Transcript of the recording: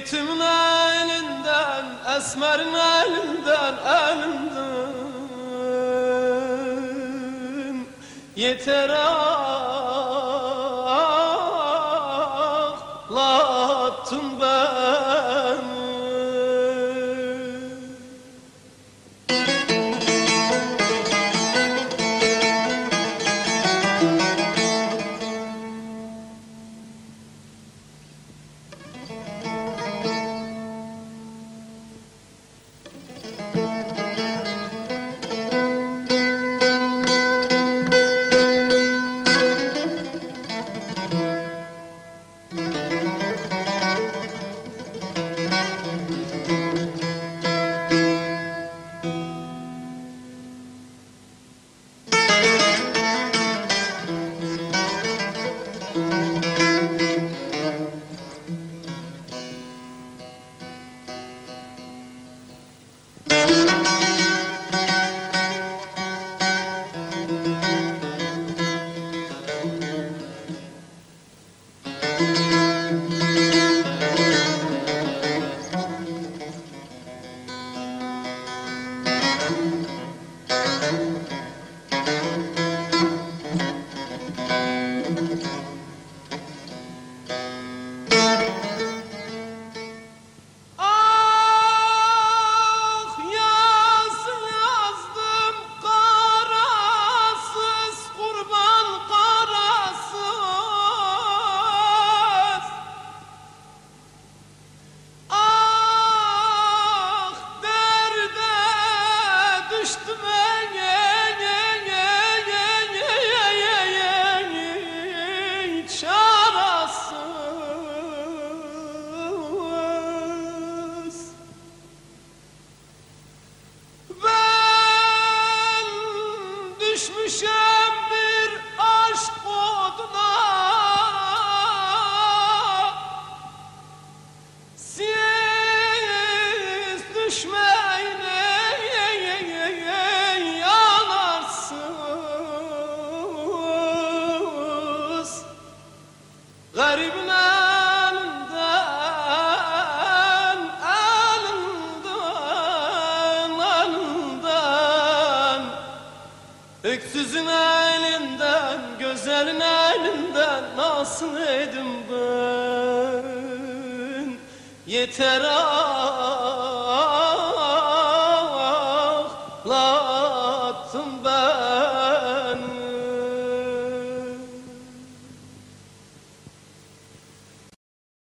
Yetimin elinden, esmerin elinden, elinden Yeter ağlattın Öksüzün elinden, güzelin elinden Nasıl edim ben? Yeter ah